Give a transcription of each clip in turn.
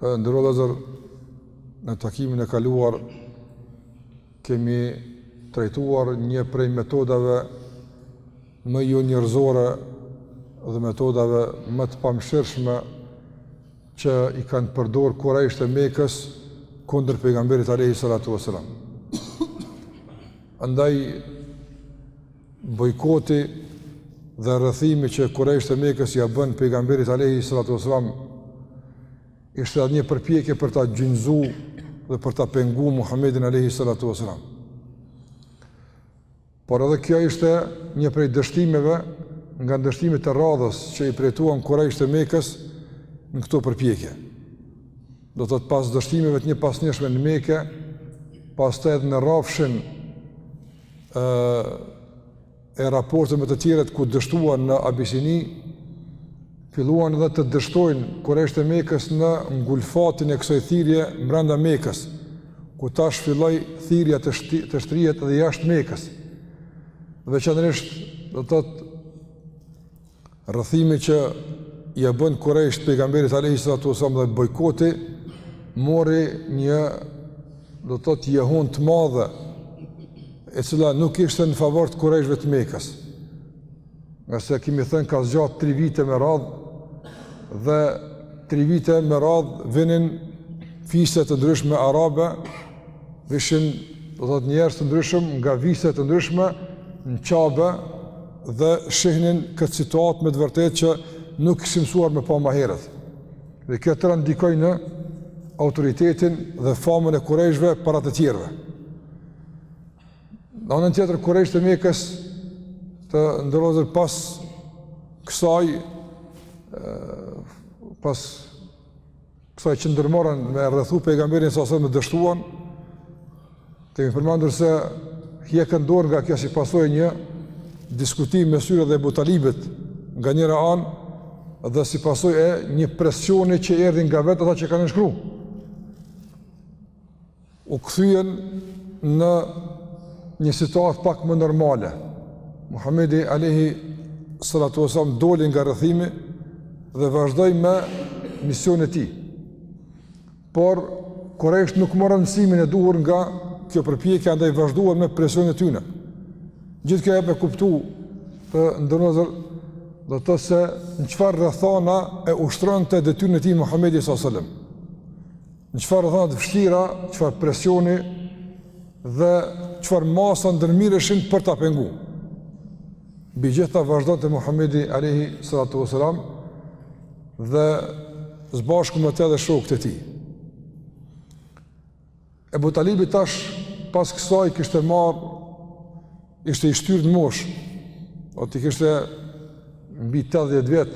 Të nderuar vëllezër, në takimin e kaluar kemi trajtuar një prej metodave më jonjerëzore dhe metodave më të pamëshirshme që i kanë përdor kurejsht e Mekës kundër pejgamberit alayhi salatu wasalam. Andaj bojkoti dhe rrethimi që Kurejsht e Mekës ia bën pejgamberit alayhi salatu wasalam, ishte edhe një përpjekje për ta gjynzu dhe për ta pengu Muhammedin alayhi salatu wasalam. Por edhe kjo ishte një prej dështimeve nga dështimet e radhës që i përjetuan Kurejsht e Mekës në këto përpjekje. Do të thotë pas dështimeve të njëpasnjëshme në Mekë, pastaj edhe në rafshin e raporteve me të tjerët ku dështuan në Abisini, filluan edhe të dështojnë Kurejsht e Mekës në ngulfatjen e kësaj thirrje brenda Mekës, ku tash filloi thirrja të shti, të shtrihet dhe jashtë Mekës. Veçanërisht do të thotë Rrethimi që ia bën Kurejsht pejgamberit alayhi salatu wasallam dhe bojkoti mori një do të thotë jehonë të madhe e cila nuk ishte në favor të Kurejshve të Mekës. Ngase kemi thënë ka zgjat 3 vite me radhë dhe 3 vite me radhë vinin fise të ndryshme arabe, vishin do të thotë njerëz të ndryshëm nga vise të ndryshme në Qabe dhe shihnin këtë situatë me të vërtetë që nuk ishin mësu me pa ma herët. Dhe kjo e tëra ndikoi në autoritetin dhe famën e kurejshve para të tjerve. Në anën tjetër, kurejsht e Mekës të nderuar vëllezër pas kësaj, pas Kësaj që ndërmorën me rrethu pejgamberin s.a.s. dështuan, e kemi përmendur se hjekën dorë nga kjo si pasojë e një diskutimi mes tyre dhe Ebu Talibit nga njëra anë dhe si pasojë e një presioni që erdi nga vetë ata që kanë nënshkru. u kthyen në një situatë pak më normale. Muhamedi alayhi salatu wasallam doli nga rrethimi dhe vazhdoi me misionin e tij. Por Kurejsht nuk morën mësimin e duhur nga kjo përpjekje andaj vazhduan me presionin e tyre. Gjithë kjo është me kuptu të nderuar vëllezër do të thotë se në çfarë rrethana e ushtronte detyrën e tij Muhammedi s.a.s. Në çfarë rrethana të vështira, çfarë presioni dhe çfarë masa ndërmirreshin për ta pengu. Mbi të gjitha vazhdonte Muhammedi alejhi salatu ue selam dhe së bashku me te dhe shokët e tij. Ebu Talibi tash pas kësaj kishte marrë Ishte i shtyrë në moshë, do t'i kishte mbi 80 vjet,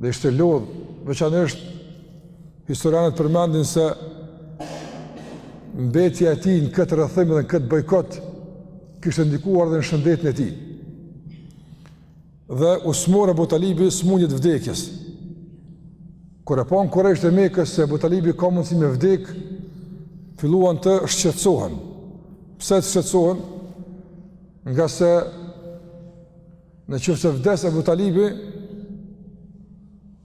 dhe ishte lodhë, veçanërisht historianët përmendin se mbetja e tij në këtë rrethim dhe në këtë bojkot kishte ndikuar edhe në shëndetin e tij. Dhe u smur Ebu Talibi smundjes vdekjes. Kur e panë kurejshët e Mekës se Ebu Talibi ka mundësi me vdek, filluan të shqetësohen. Pse të shqetësohen? Ngase në qoftë se vdes Ebu Talibi,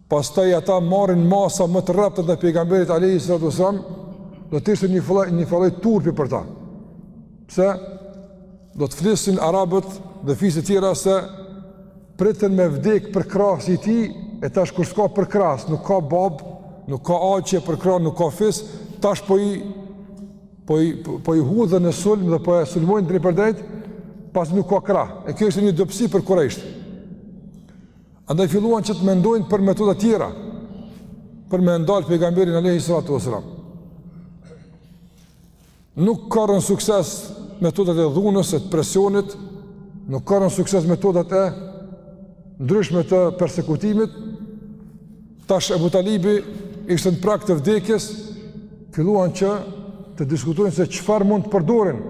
Pastaj ata marrin masa më të rrepta ndaj pejgamberit alejhi salatu ue selam, do të ishte një farë lloj një farë lloj turpi për ta. Pse? Do të flisnin arabët dhe fiset tjera se pritën me vdek përkrahësi i tij, e tash kur s'ka përkrahës, nuk ka babë, nuk ka axhë përkrah, nuk ka fis, tash po i po i po i hudhen në sulm dhe po e sulmojnë drejtpërdrejt, pasi nuk ka krah. E kjo ishte një dobësi për kurejshët. Andaj filluan që të mendojnë për metoda tjera, për me ndalë pejgamberin alejhi salatu ue selam. Nuk korrën sukses metodat e dhunës, e të presionit, nuk korrën sukses metodat e ndryshme të persekutimit, tash Ebu Talibi ishte në prag të vdekjes, filluan që të diskutojnë se çfarë mund të përdorin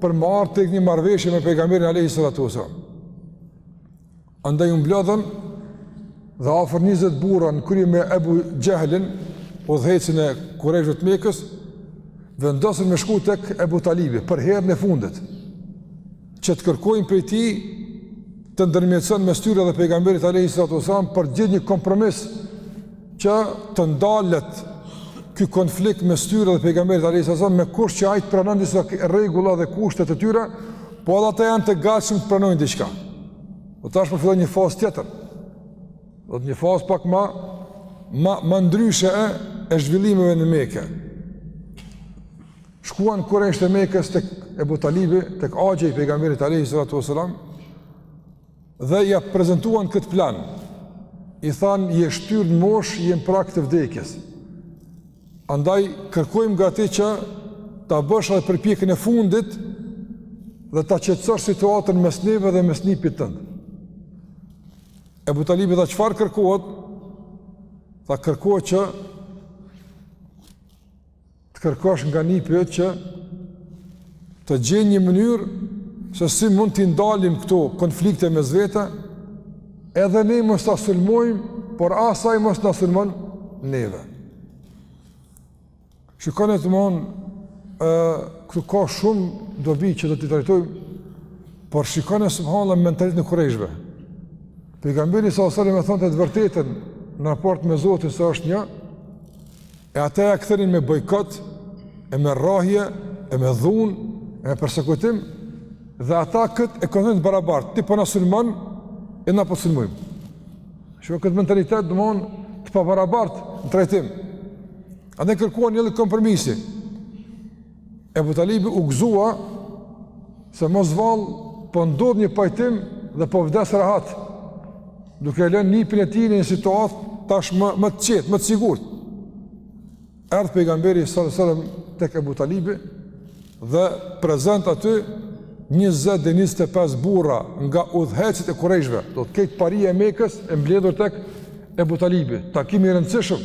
për me ardh te një marrëveshje me pejgamberin alejhi salatu ue selam. Andaj u mblodhën dhe afër 20 burra në krye me Ebu Xhehlin, udhëheqësin e kurejshve të Mekës, vendosën me shku tek Ebu Talibi, për herën e fundit, që të kërkojnë prej tij të ndërmjetëson mes tyre dhe pejgamberit alejhi salatu ue selam për të gjet një kompromis që të ndalet ky konflikt mes tyre dhe pejgamberit alejhi salatu ue selam me kusht që ai të pranon disa rregulla dhe kushtet e tyre, po edhe ata janë të gatshëm të pranojnë diçka. Do tash po fillon një fazë tjetër. Do të një fazë pak më ma ma ndryshe e, e zhvillimeve në Meke. Shkuan kurejshët e Mekës tek Ebu Talibi, tek axha i pejgamberit alejhi salatu ue selam dhe ia prezentuan këtë plan. I thanë je shtyrë në moshë, je në prag të vdekjes. Andaj kërkojmë nga ti që ta bësh edhe përpjekjen e fundit dhe ta qetësosh situatën mes neve dhe mes nipit tënd. Ebu Talibi tha çfarë kërkohet? Tha kërkohet që të kërkosh nga nipi që të gjejnë një mënyrë se si mund t'i ndalim këto konflikte mes vete, edhe ne mos ta sulmojmë, por as ai mos na sulmon neve. Shikoni domethënë këtu ka shumë dobi që do t'i trajtojmë, por shikoni subhanallah mentalitetin e kurejshve. Pejgamberi sallallahu alajhi wasallam e thonte të vërtetën në raport me Zotin se është një E ata ja kthenin me bojkot, e me rrahje, e me dhunë, e me persekutim, dhe ata këtë e konsideronin të barabartë, ti po na sulmon, e na po sulmojmë. Shiko këtë mentalitet, domethënë, të pabarabartë në trajtim. Ata e kërkuan një lloj kompromisi. Ebu Talibi u gëzua se mos vallë po ndodh një pajtim dhe po vdes rahat, duke e lënë nipin e tij në një situatë tashmë më të qetë, më të sigurt. Erdh pejgamberi sallallahu alajhi wasallam tek Ebu Talibi dhe prezent aty 20-25 burra nga udhëheqësit e kurejshve, do të thotë paria e Mekës e mbledhur tek Ebu Talibi, takimi i rëndësishëm.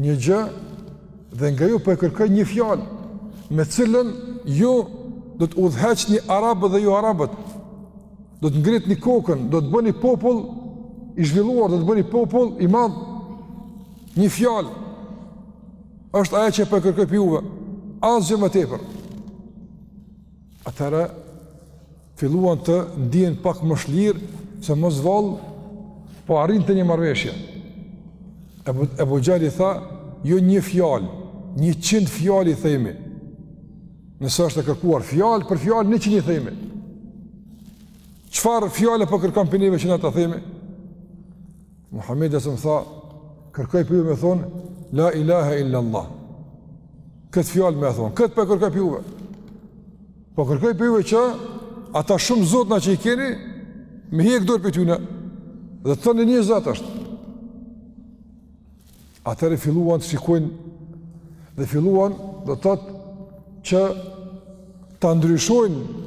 një gjë dhe nga ju po e kërkoj një fjalë me të cilën ju do të udhëheqni arabët dhe joarabët. Do të ngritni kokën, do të bëni popull i zhvilluar, do të bëni popull i madh. Një fjalë është ajo që po e kërkoj prej juve, asgjë më tepër. Atëherë filluan të ndihen pak më shlirë se mos vallë po arrihet një marrëveshje Ebu, Ebu Xhehli tha jo një fjalë njëqind fjalë i themi nëse është e kërkuar fjalë për fjalë njëqind i themi çfarë fjale po e kërkon prej neve që ne ta themi Muhammedi alejhi selam tha kërkoj prej juve me thonë la ilaha illa Allah këtë fjalë me thonë këtë po e kërkoj prej juve Po kërkoj prej juve që ata shumë zotna që i keni, me hjek dorë prej tyne, dhe të thoni një Zot është. Atëherë filluan të shikojnë, dhe filluan do të thotë që të ndryshojnë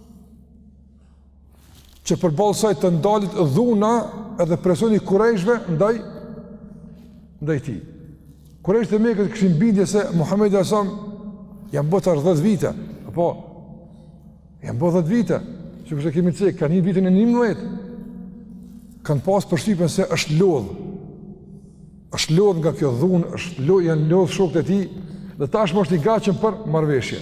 që përballë saj të ndalet dhuna edhe presioni i kurejshve ndaj ndaj tij kurejshët e Mekës kishin bindje se Muhammed Asam janë bë tash dhetë vite apo janë bë dhetë vite sikurse e kemi cekë kanë në vitin e njimdhetë kanë pas përshtypjen se është lodh është lodh nga kjo dhunë është lodh, janë lodh shokët e tij dhe tashmë është i gatshëm për marrëveshje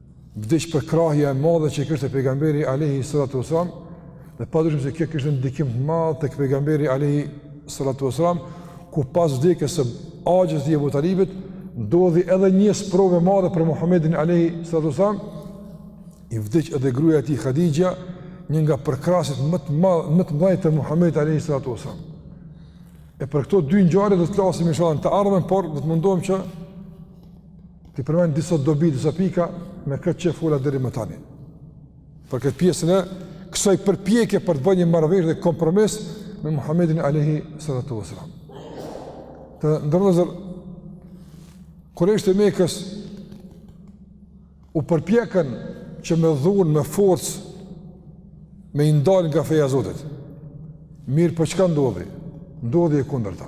Vdiq përkrahja e madhe që kishte pejgamberi alayhi salatu wasallam, dhe padyshim se kjo kishte ndikim të madh tek pejgamberi alayhi salatu wasallam, ku pas vdekjes së axhës Abu Talibit ndodhi edhe një sprovë e madhe për Muhamedin alayhi salatu wasallam, i vdiq edhe gruaja e tij Hadixhja, një nga përkrahësit më të madh më të mëdhenj të Muhamedit alayhi salatu wasallam. E për këto dy ngjarje do të flasim inshallah në të ardhmen, por do të mundohem që T'i përmend disa dobi, disa pika në këtë që fola deri më tani. Për këtë pjesën e kësaj përpjekje për të bërë një marrëveshje dhe kompromis me Muhamedin alayhi salatu wasalam. Të nderuar vëllezër kurejshët e Mekës u përpjekën që me dhunë me forcë me i ndalë nga feja e Zotit. Mirëpo çka ndodhi? Ndodhi e kundërta.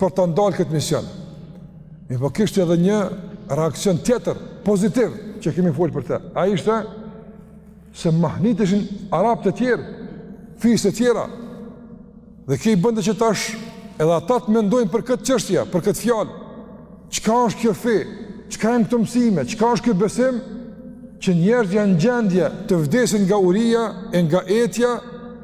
për ta ndalë këtë mision. Mirëpo kishte edhe një reaksion tjetër, pozitiv, që kemi folë për të. Ai ishte se mahniteshin arabët e tjerë, fiset e tjera, dhe kjo i bënte që tash edhe ata të mendojnë për këtë çështje, për këtë fjalë, çka është kjo fe, çka janë këto mësime, çka është kjo besim, që njerëzit janë në gjendje të vdesin nga uria, e nga etja,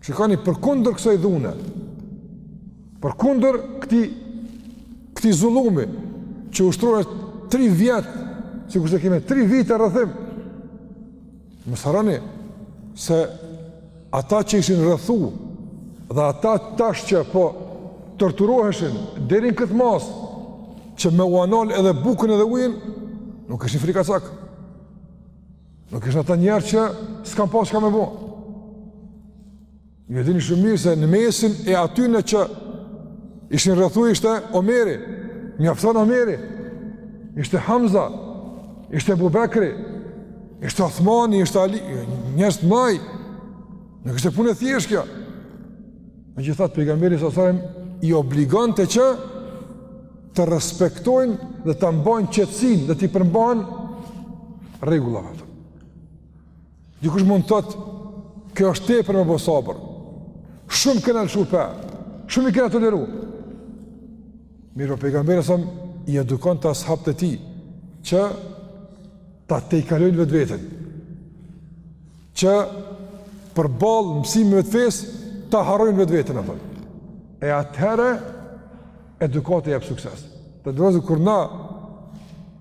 Shikoni, përkundër kësoj dhune, përkundër këtij, këtij zullumi, që ushtrohet tri vjetë, sikurse e kemi, tri vite rrethim, mos harroni, se ata që ishin rrethu, dhe ata tash që po torturoheshin, deri n'këtë masë, që me ua ndal edhe bukën edhe ujin, nuk ishin frikacakë. Nuk ishin ata njerëz që s'kanë pas çka me bo. Ju e dini shumë mirë se në mesin e atyne që ishin rrethu ishte Omeri, mjafton Omeri, ishte Hamza, ishte Ebu Bekri, ishte Othmani, ishte Ali, njerëz të mdhaj, nuk ishte punë e thjeshtë kjo. Megjithatë, pejgamberi alayhi salam i obligonte që të respektojnë dhe të mbajnë qetësinë dhe t'i përmbahen rregullave. Dikush mund të thotë, kjo është tepër me bo sabër, shumë kena lëshu pe, shumë i kena toleru. Mirëpo pejgamberi a.s., i edukon ashabët e tij, që ta tejkalojnë vetveten, që përballë mësimeve të fesë, ta harrojnë vetveten, e atëherë, Edukata jep sukses. Derisa, kur na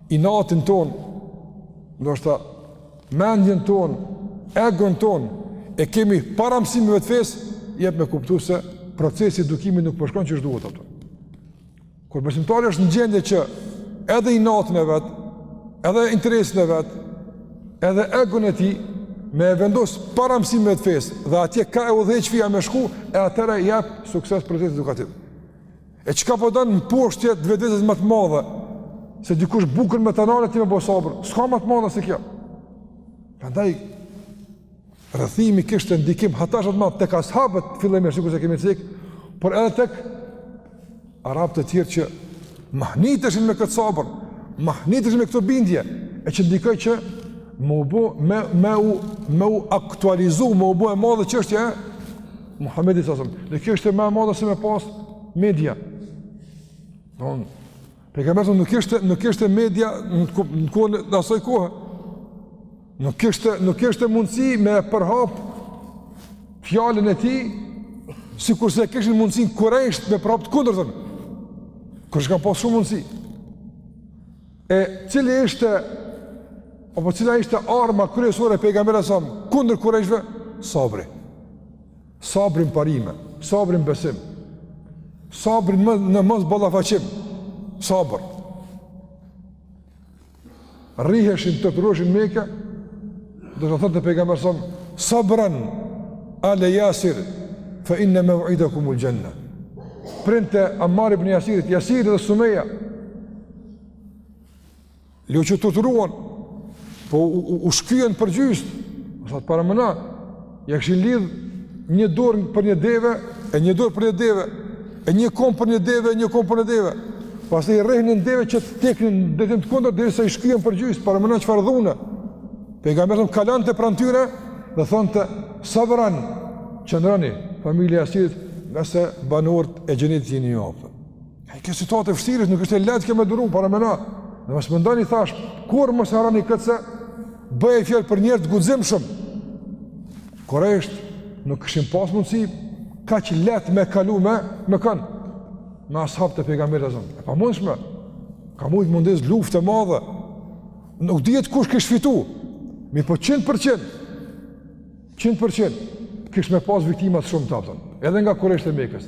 inatin tonë, ndoshta mendjen tonë, egon tonë, e kemi para mësimeve të fesë, jep me kuptu se procesi edukimit nuk po shkon qysh duhet ato. Kur besimtari është në gjendje që edhe inatin e vet, edhe interesin e vet, edhe egon e tij, me e vendos para mësimeve të fesë dhe atje ka e udhëheq feja me shku e atëherë jep sukses procesi edukativ. E çka po don mposhtje të vetvetes ma të madhe se dikush bukën me ta nalë e ti me bo sabër. S'ka ma të madhe se kjo. Prandaj rrethimi kishte ndikim jashtë mase tek ashabët fillimisht sikur se kemi cek, por edhe tek arabët e tjerë që mahniteshin me këtë sabër, mahniteshin me këtë bindje e që ndikoi që me u bo me me u me u aktualizu, me u bo e madhe çështja e Muhamedi alejhi selam. Dhe kjo ishte më e madhe se më pas media. Don. Pejgamberi a.s. nuk kishte nuk kishte media në t' asaj kohe. Nuk kishte nuk kishte mundësi me përhap fjalën e tij sikurse kishin mundësin kurejshët me përhap të kundërtën. Kurejshët kanë pas shumë mundësi. E cili ishte apo cila ishte arma kryesore e pejgamberit a.s. kundër kurejshve? Sabri. Sabri në parime, sabri në besim. Sabri në në mosballafaqim. Sabër. Rriheshin, torturoheshin në Mekë, do të thoshte pejgamberi a.s. sabran ala yasir fa inna maw'idakum al-janna. Prindët e Ammar ibn Jasirit, Jasiri dhe Sumeja, Jo që u torturuan, po u, u, u shkyen përgjyst, ashtu paramendo, ia kishin lidh një dorë për një deve, e një dorë për një deve, e një kamb për një deve, e një kamb për një deve, pastaj i rrehnin devet që të tërhiqnin në drejtim të kundërt, derisa i shkyen përgjyst, paramendo çfarë dhune, pejgamberi a.s. kalonte pranë tyre, dhe thonte sabran, qëndroni, familja e Jasirit, ngase banorët e xhenetit jeni një E kjo situatë e vështirë, nuk ishte e lehtë kjo me duru parameno. E mos mendoni thashë, kurrë mos harroni këtë se bëhej fjalë për njerëz të guximshëm. Kurejshët nuk kishin pas mundësi kaq lehtë me kalu me me kan. Me ashabët e Pejgamberit alejhi selam. E pa mundshme. Ka mujt me u ndez luftë e madhe. Nuk dihet kush kish fitu. Mirëpo 100%. 100%. Kish me pas viktima të shumta, kupton, edhe nga kurejshët e Mekës.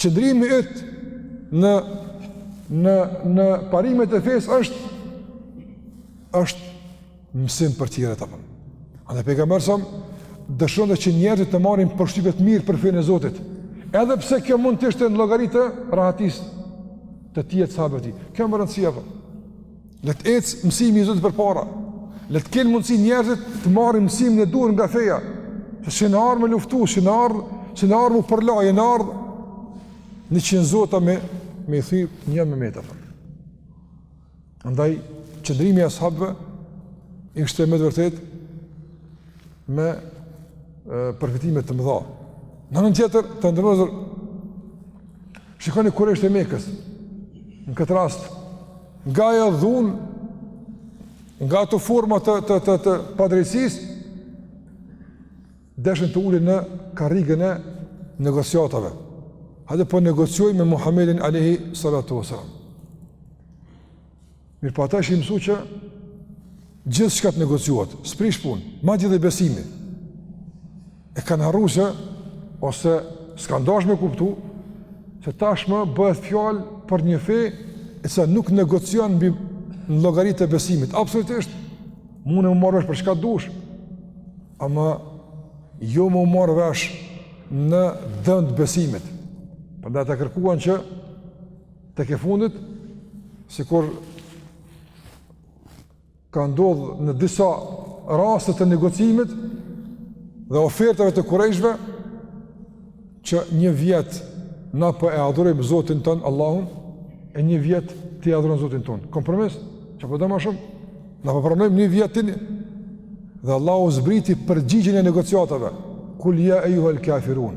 Qëndrimi yt në në në parimet e fesë është është mësim për të tjerët, a po. Andaj Pejgamberi alejhi selam dëshironte që njerëzit të marrin përshtypje të mirë për fenë e Zotit, edhe pse kjo mund të ishte në llogari të rahatisë të tij e të sahabëve të tij. Kjo me rëndësi, a po. Le të ecë mësimi i Zotit përpara. Le të kenë mundësi njerëzit të marrin mësimin e duhur nga feja. Se s'jena ardh me luftu, s'jena ardh me, s'jena ardh me u përla, jena ardh me qenë zota me, me thy një me metë. Andaj, qëndrimi i ashabëve ishte me të vërtetë me përfitime të mëdha. Në anën tjetër, të nderuar vëllezër, Shikoni kurejshët e Mekës. Në këtë rast nga ajo dhunë, nga ato forma të të të, të padrejtësisë deshën të ulen në karrigën e negociatave. Hajde po negociojmë me Muhammedin alayhi salatu wasalam. Mirëpo ata ishin mësu që gjithçka të negociohet, s'prish punë, madje edhe besimi. E kanë harru se, ose s'kanë dash me kuptu, se tashmë bëhet fjalë për një fe, e cila nuk negocion në, në llogari të besimit. Absolutisht, mun me u marrë vesh për çka dush, ama jo me u marrë vesh në dëm të besimit. Prandaj ata kërkuan që Tek e fundit, sikur ka ndodh në disa raste të negocimit dhe ofertave të kurejshëve që një vjet na po e adhurojmë Zotin tond Allahun e një vjet ti adhuron Zotin ton. Kompromis, çka po do ma shumë? Na po pranojmë një vjet, ti një. Dhe Allahu zbriti përgjigjen e negociatave. Kul ya ayyuhal kafirun.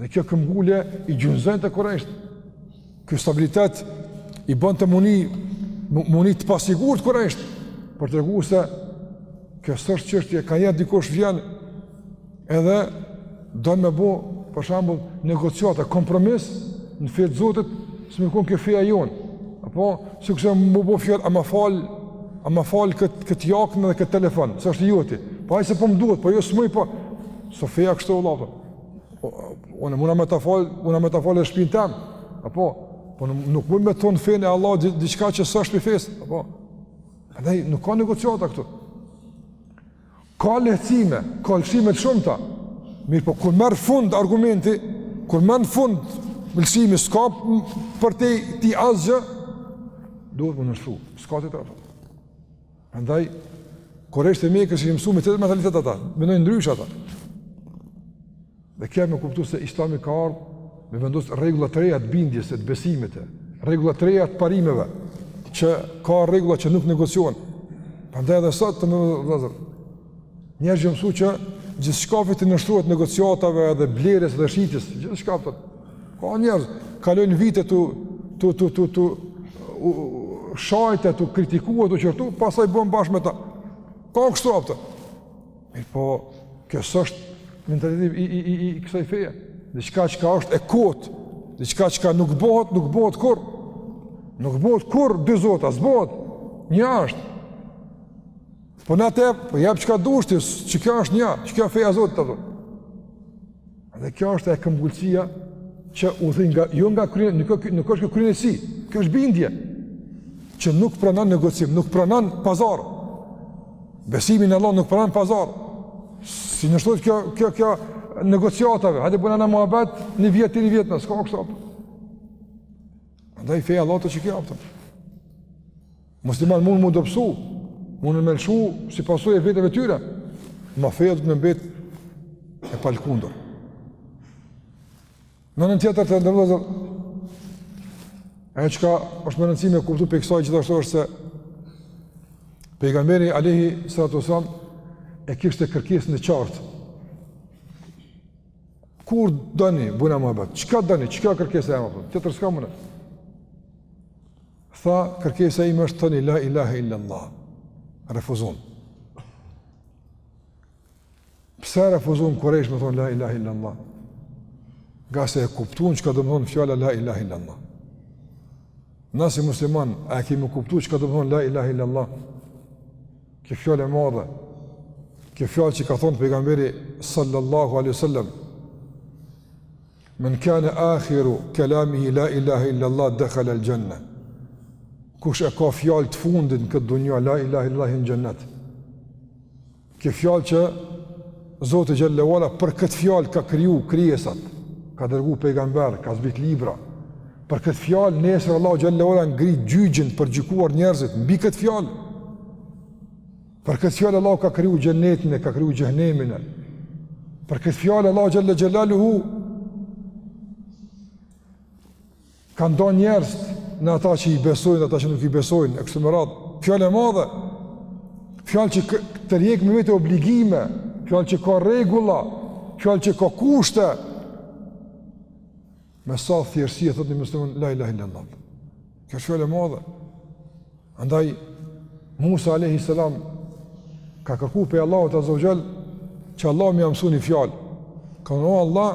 E kjo këmbëngulje i gjunjëzonte kurejshët. Kjo stabilitet i bonte me u ni, me u ni të pasigurt kurejshët. Për të tregu se kjo s'është çështje ka jetë dikush vjen edhe do me bo për shembull negociata, kompromis në fe të Zotit si me konë kjo feja jonë. Apo, sikurse me, bie fjala, a ma fal, a ma fal këtë kët jaknën dhe këtë telefon, s'është i joti. Po hajt se po më duhet, po jo s'muj, po, se feja kështu, vëlla. Unë muna me ta fal, unë mund ta fal në shtëpinë tem. Apo, po nuk mund me thon fenë e Allahut diçka që s'është prej fesë. Apo. Andaj nuk ka negociata këtu. Ka lehtësime, ka lëshime të shumta. Mirëpo kur merr fund argumenti, kur merr fund lëshimi s'ka përtej tij asgjë, duhet me u nënshtru, s'ka të të të Andaj, kurejshët e Mekës ishin msu me këtë mentalitet ata, mendojnë ndryshe ata. Dhe kja me kuptu se islami ka ardhë me vendosë rregulla të reja të bindjes e të besimit rregulla të reja të parimeve që ka rregulla që nuk negociohen. Prandaj edhe sot të nderuar vllazër, Njerëzit janë msu që gjithçka duhet t'i nënshtrohet negociatave dhe blerjes dhe shitjes, gjithçka për të. Ka njerëz, kalojnë vite tu, tu, tu, tu, tu u shajtë, tu u kritiku, tu u qortu, pastaj bohen bashkë me ta. Ka kështu apo. Mirëpo, kjo s'është mentaliteti i, i, i, i, i kësaj feje. Diçka çka është e kotë, diçka çka nuk bëhet, nuk bëhet kurrë. Nuk bëhet kurrë, dy zota s'bëhet. Një është. Po na te, po jap çka dush ti, që kjo është një, që kjo feja Zotit apo. Dhe kjo është e këmbgulësia që buron nga jo nga krye, nuk është nuk është kryeneçësi, kjo është bindje që nuk pranon negocim, nuk pranon pazar. Besimi në Allah nuk pranon pazar. S'i nënshtrohet kjo kjo kjo negociatave, hajde bëjna një muhabet, një vjet një vjet na, s'ka kështu. Andaj feja Allahut është kjo apëtëm. Muslimanët mund me u dobsu, mund me lëshu si pasojë e veteve të tyre. Ma feja do të mbetet e palkundur. Në anën tjetër të nderuar vllazër, e çka është me rëndësi me kuptu prej kësaj gjithashtu është se pejgamberi alejhi salatu selam e kishte kërkesën e qartë. Kur doni, buna më e bëtë, çka doni, çka kërkesë e e më bëtë, tjetër s'ka më nëtë. Tha, kërkesa ime është thoni la ilahe illallah. Refuzun. Pse refuzun kurejshët me thonë la ilahe illallah? Ngase e kuptun çka domethonë fjala la ilahe illallah. Na si muslimanë, a e kemi kuptu çka domethonë la ilahe illallah? Kjo fjalë e madhe, kjo fjalë që ka thonë pejgamberi sallallahu alaihi sallam, Men kane akhiru kelamihi la ilahe illallah dekhalel xhenne Kush e ka fjalën e fundit në këtë dunja la ilahe illallah hin në xhenet Kjo fjalë që Zoti xhelle ve ala për këtë fjalë ka kriju krijesat, ka dërgu pejgamber, ka zbrit libra. Për këtë fjalë, nesër Allahu xhelle ve ala ngre gjyqin për t'i gjykuar njerëzit, mbi këtë fjalë. Për këtë fjalë Allahu ka kriju xhenetin e ka kriju xhehenemin. Për këtë fjalë Allahu xhelle xhelaluhu ka nda njerëz në ata që i besojnë, ata që nuk i besojnë, e kështu me radhë. Fjalë e madhe. Fjalë që tërhjek me vete obligime, fjalë që ka rregulla, fjalë që ka kushte. Me sa thjeshtësi e thotë një musliman la ilaha illallah. Kjo është fjalë e madhe. Andaj Musa alayhi salam ka kërku prej Allahut azza wa jall që Allahu me ia mësu një fjalë. Ka thënë o Allah,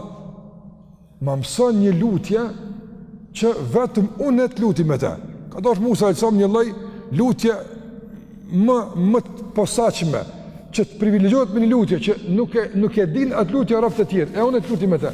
më mëso një lutje që vetëm unë të lutna me të. Ka dashtë Musa alayhi salam një lloj lutje më më të posaçme që të privilegjohet me një lutje që nuk e nuk e din atë lutje robtë e tjerë. E unë të lutna me të.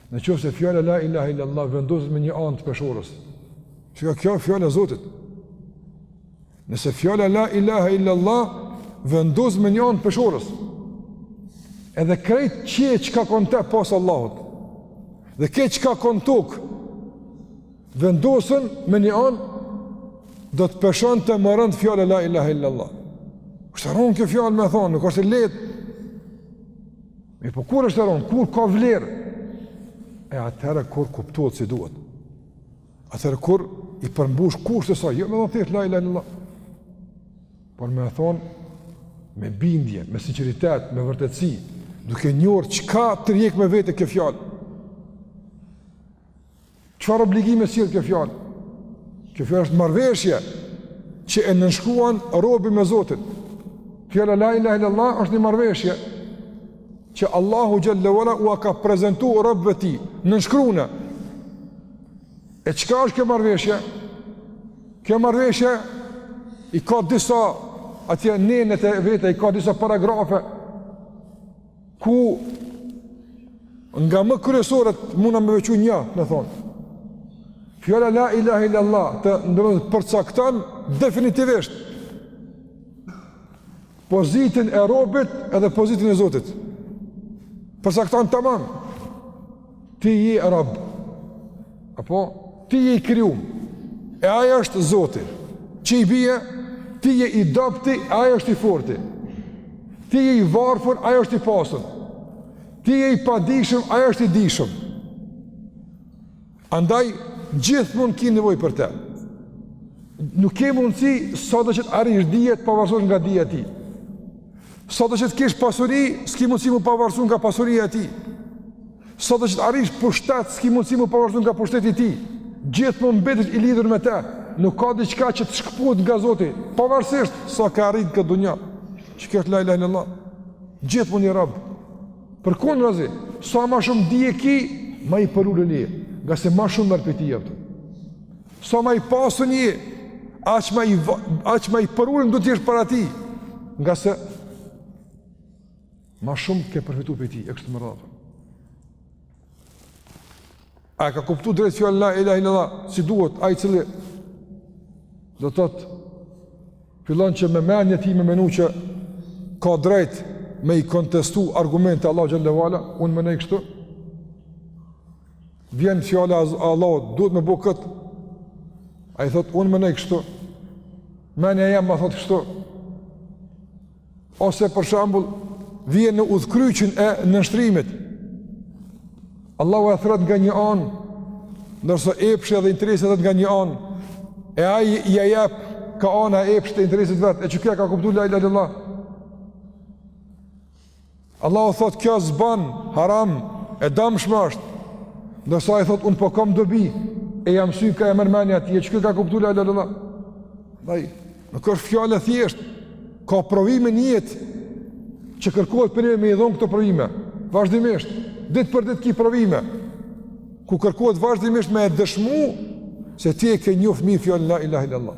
Në qoftë se fjala la ilaha illallah vendoset në një anë të peshores, si ka kjo fjala e Zotit. Nëse fjala la ilaha illallah vendoset në një anë të peshores, edhe krejt qiejt çka ka në ta pos Allahut, dhe krejt çka ka në tokë, vendosen në një anë, do të peshonte më rëndë fjala la ilaha illallah. Është e rëndë kjo fjalë me thonë, nuk është e lehtë, Mirëpo kur është e rëndë, kur ka vlerë, e atëherë kur kuptohet si duhet. Atëherë kur i përmbush kushtet e saj, jo me thonë thjesht, la ilaha illallah. Por me thonë, me bindje, me sinceritet, me vërtetësi, duke njohur çka tërhjek me vete kjo fjalë. Çfarë obligime sjell kjo fjalë? Kjo fjalë është marrëveshje që e nënshkruan robi me Zotin. Fjala la ilaha illallah është një marrëveshje që Allahu xhelle ue ala ua ka prezentu robëve të tij, nënshkrune. E çka është kjo marrëveshje? Kjo marrëveshje i ka disa atje nenet e veta, i ka disa paragrafe Ku nga më kryesoret mund na me veçu një, me thonë. Fjala la ilaha illa allah ta përcakton definitivisht pozitën e robit edhe pozitën e Zotit. Përcakton tamam. Ti je rob. Apo, ti je i krijum, e ai është zoti. Që i bije, ti je i dobti, e ai është i forti. Ti je i varfur, ai është i pasur. Ti je i padijshëm, ai është i dijshëm. Andaj, gjithmonë ki nevojë për te. Nuk ke mundësi, sado që të arrish dije, të pavarësohesh nga dija e tij. Sado që të kesh pasuri, s'ki mundësi m'u pavarësu nga pasuria e tij. Sado që të arrish pushtet, s'ki mundësi m'u pavarësu nga pushteti i tij. Gjithmonë mbetesh i lidhur me te. Nuk ka diçka që të shkëput nga Zoti. Pavarësisht, sa ke arritë n'këtë dunja. Që kjo është la ilaha illallah. Gjithmonë ji rob. Përkundrazi, sa ma shumë dije ki, ma i përulun ji. Ngase ma shumë merr prej tij, apet. Sa ma i pasun ji, aq ma i, aq ma i përulun duhet t'jesh para tij. Ngase Ma shumë ke përfitu prej tij, e kështu me radhë. A e ka kuptu drejt fjalën la ilaha illallah, si duhet, ai i cili, do të thotë, fillon që me menjen e tij me menu që ka drejtë me i kontestu argumentet e Allahut xhel-le ve ala, unë menoj kështu, vjen fjala e Allahut, duhet me bo këtë, ai thotë, unë menoj kështu, menja jem më thotë kështu, Ose për shembull vjen në udhkryqin e nënshtrimit. Allahu e thërret nga një anë, ndërsa epshi dhe interesi i vet nga një anë. E ai ia jep kah ana e epshit e interesit t'vet, e çka ka kuptu la ilaha illallah. Allahu thotë kjo s'ban, haram, e dëmshme është. Ndërsa ai thotë unë po kam dobi e ja msyn kah ja merr menja atij, çka ka kuptu la ilaha illallah. Ndaj, nuk është fjalë e thjeshtë, ka provime n'jetë që kërkohet prej neve me i dhonë këto provime, vazhdimisht, ditë për ditë ki provime, ku kërkohet vazhdimisht me e dëshmu se ti e ke njoftë mirë fjalën la ilaha illallah.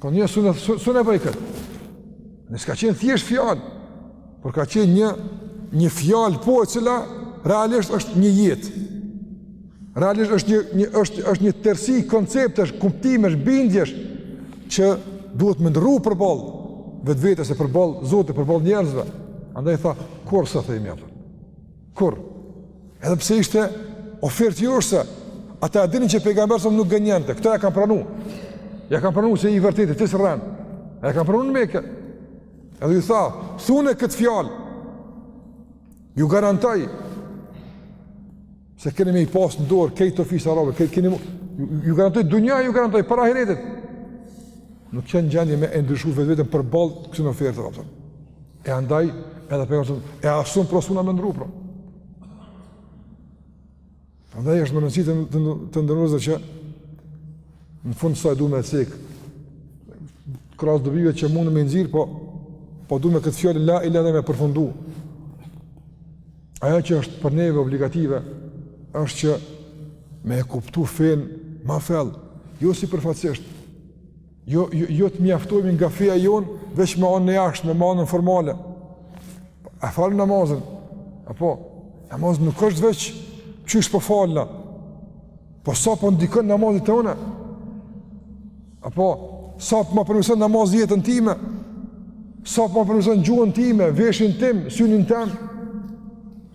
Po s'un s'un e bëj kët. Ne s'ka qenë thjesht fjalë, por ka qenë një një fjalë po e cila realisht është një jetë. Realisht është një, një është është një tërësi konceptesh, kuptimesh, bindjesh që duhet me ndrru përballë vetvetes e përballë Zotit, përballë njerëzve. Andaj tha, kurrë s'e themi atë. Kurrë, edhe pse ishte ofertë joshëse, ata e dinin që pejgamberi alejhi selam nuk gënjente, këtë ia kanë pranu, ia kanë pranu se i vërtetë, ti s'rren, ia kanë pranu në Mekë, edhe ju tha, thuni këtë fjalë, ju garantoj, se keni me i pasë në dorë, krejt këto fise arabe, krejt keni mu, ju, ju garantoj, dunja ju garantoj, para ahiretit, nuk qenë n'gjendje me e ndryshu vetveten përballë kësaj oferte, E andaj, edhe për e e asun për asuna me ndrru, pra. Andaj është me rëndësi të, të, të nderuar vëllezër që në fund saj du me e cekë. Krahas dobive që mund me i nxjerrë, po, po du me këtë fjalë la ila dhe me përfundu. Ajo që është për neve obligative, është që me e kuptu fenë ma fellë, jo sipërfaqësisht, Jo, jo, jo të mjaftohemi nga feja jonë, veç me anën e jashtme, me anën formale. E fal namazin? A po, namazi nuk është veç qysh po falna. Po sa po ndikon namazi te une? Apo sa po ma përmirëson namazi jetën time? Sa po ma përmirëson gjuhën time, veshin tim, synin tem?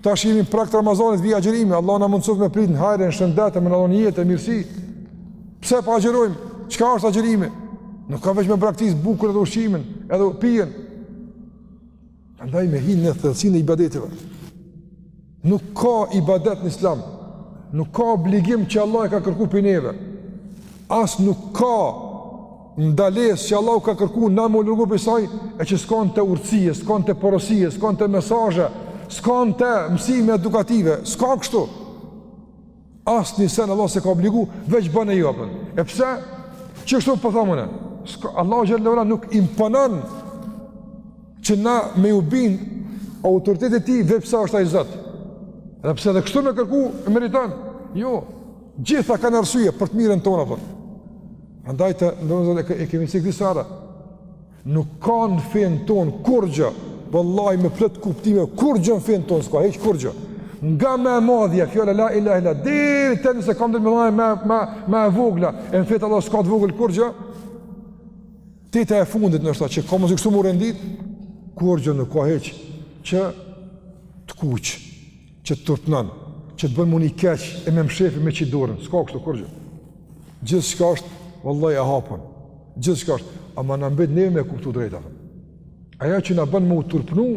Tash jemi n'prag të Ramazanit, vjen agjërimi, Allahu na mundësoftë me prit në hajr e në shëndet, me na dhon jetë e mirësi. Pse po agjërojmë? Çka është agjërimi? Nuk ka veç me braktis bukën dhe ushqimin, edhe pijen. Andaj me hi në thellësinë e ibadeteve. Nuk ka ibadet në Islam. Nuk ka obligim që Allahu e ka kërku prej neve. As nuk ka ndalesë që Allahu ka kërku na me u largu prej saj, e që s'ka në të urtësi, s'ka në të porosi, s'ka në të mesazhe, s'ka në të mësime edukative, s'ka kështu. Asni sen Allahu s'e ka obligu, veç bënë e jopën. E pse? Që kështu po thom une? S'ka, Allahu xhele ve ala nuk imponon që na me ju bind autoritetit të tij edhe pse është ai Zot. Edhe pse edhe kështu me kërku, e meriton. Jo, gjitha kanë arsye për të mirën tonë, për. Andaj të nderuar vllazën e kemi cek disa herë, nuk ka në fenë tonë kurgjë, vallahi me plot kuptimin, kurgjë në fenë tonë, s'ka hiç kurgjë. Nga ma e madhja, fjala la ilahe illallah, deri te nëse kam dhe me dhaj ma, ma, ma e vogla, e në fe t'Allahut s'ka të vogël kurgjë, te e fundit nashta që ka me kështu me u rendit, kurgjë nuk ka hiç që të skuq. që të turpnon, që të bën me u ni keq e me mshef e me qit dorën, s'ka kështu kurgjë. Gjithçka është vallahi e hapun. Gjithçka është, ama na mbet neve me kuptu drejt atë. Ajo që na bën me u turpnu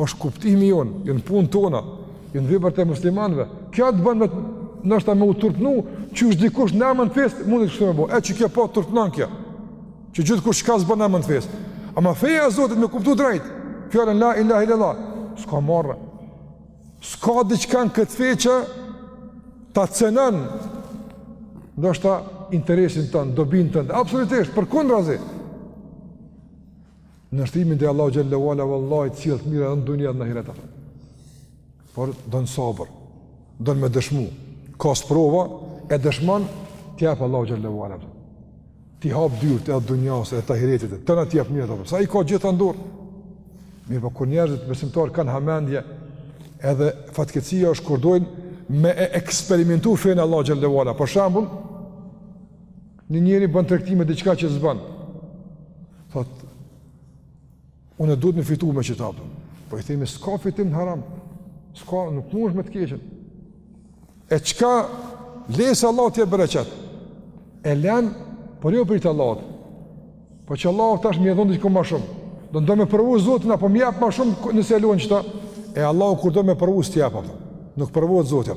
është kuptimi jonë, janë punët tona, janë veprat e muslimanëve. Kjo të bën nashta me u turpnu, qysh dikush në emën të fesë, mundet kështu me bo, e që kjo po t'turpnon kjo. Që gjithkush çka s'bën n'emën të fesë. Ama feja e Zotit me kuptu drejt, fjalën la ilahe illallah, s'ka marre. S'ka diçka në këtë fe që ta cenon, ndoshta interesin tond, dobinë tonde, absolutisht, përkundrazi. Nënshtrimi ndaj Allahut xhele ve ala, vallahi, sjell të mira edhe në dunja edhe në ahiret atër. Por, don sabër, don me dëshmu, ka sprova, e dëshmon, t'jep Allahu xhele ve ala. T'i hap dyert edhe dunjas edhe t'ahiretit e tëna t'i jep t'mirat. Se i ka gjitha në dorë. Mirëpo kur njerëzit besimtarë kanë hamendje, edhe fatkeqësia është kur dojnë me e eksperimentu fenë e Allahut xhele ve ala. Për shembull, një njeri bën tregti me diçka që s'bën. Thot, Unë duhet me fitu me qëta, a kupton. Po i themi, s'ka fitim në haram, s'ka, nuk mund është me të keqen. E çka, le se Allahu t'jep bereqet, e len, por jo për hir të Allahut. Po që Allahu tash me i dhon diçka ma shumë, don, do me provu Zotin, a po më jep ma shumë nëse e lë unë qëta, e Allahu kur do me provu s'të jep, nuk provohet Zoti,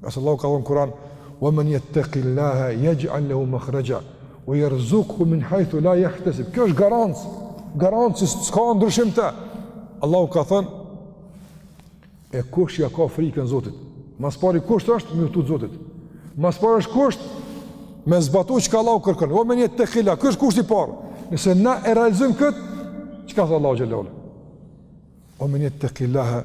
Nëse Allahu ka thënë në Kur'an, "Wa man yattaqillaha yaj'al lahu makhraja wa yarzuqhu min haythu la yahtasib." Kjo është garancë, garancë që s'ka ndryshim n'të. Allahu ka thënë, "E kush ja ka frikën Zotit?" Mas pari kusht është me tut Zotit. Mas pari është kusht me zbatu çka Allahu kërkon. "Wa man yattaqillaha", kjo është kushti i parë. Nëse na e realizojmë kët, çka thot Allahu xhelalu? "Wa man yattaqillaha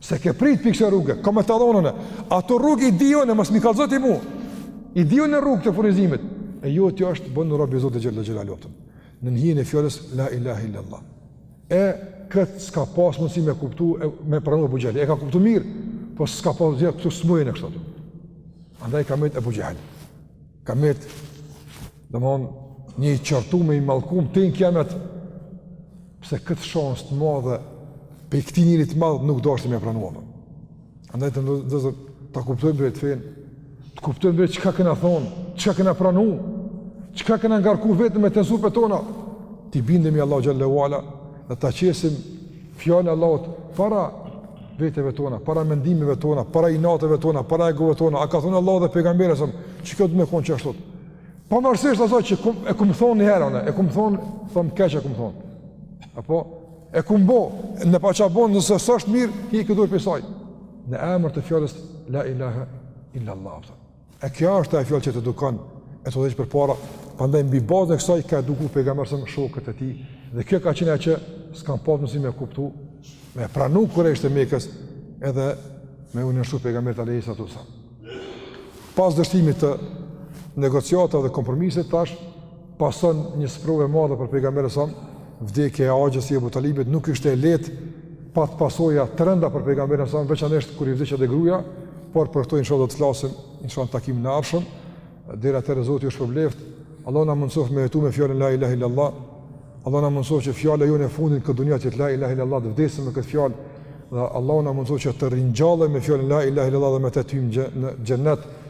S'e ke prit pej kësi rruge, kam me ta dhon unë. Ato rrugë i di unë, mos m'i kallzo ti mu. I di unë rrugë të furnizimit. E jotja është bonu rob i Zotit xhelle xhelaluhu. Nën hijen e fjalës, la ilahe illallah. E këtë s'ka pas mundësi me kuptu, e, me pranu Ebu Xhehli. E ka kuptu mirë, po s'ka pas dhja këtu s'muj unë kështu. Andaj ka met Ebu Xhehli. Ka met, domethonë, një i qortum e i mallkum, te në kijamet, pse këtë shansë të madhe, pej këtij njeri të madh, nuk dasht me pranu atë. Andaj vëllezër, ta kuptojmë drejt fenë, të kuptojmë drejt çka kena thonë, çka kena pranu, çka kena ngarku veten me të n'supet tona, t'i bindemi Allahut xhelle ve ala, dhe ta qesim fjalën e Allahut, para veteve tona, para mendimeve tona, para inateve tona, para egove tona, a ka thonë Allahu dhe pejgamberi sa, që kjo do me konë qashtu. Pavarësisht asaj që kum, e kum thonë një herë, unë e kum thonë, thonë keq e kum thonë. Apo, e kum bo, unë pata bo, nëse s'është mirë, hiq dorë pej saj. Në emër të fjalës, la ilaha illa Allah, E kjo është ajo fjalë që të edukon e të udhëheq përpara, pandaj mbi bazën e kësaj ka eduku pejgamberi shokët e tij. Dhe kjo ka qenë ajo që s'kanë pas mundësi me kuptu, me pranu kurejshët e Mekës, edhe me iu nënshtru pejgamberit alayhi salatu wasallam. Pas dështimit të negociatave dhe kompromiseve tash pason një sprovë e madhe për pejgamberin sa vdekja e axhës Ebu Talibit nuk ishte e lehtë, pat pasoja të rënda për pejgamberin sa veçanërisht kur i vdiq edhe gruaja, por për këto inshallah do të flasim inshallah takimin e ardhshëm. Deri atëherë Zoti ju shpërbleft. Allahu na mundësoftë me jetu me fjalën la ilaha illallah. Allahu na mundësoftë që fjala jonë e fundit në këtë dunja të jetë la ilaha illallah të vdesim me këtë fjalë. Dhe Allahu na mundësoftë që të ringjallemi me fjalën la ilaha illallah dhe me të të hyjmë në xhennet.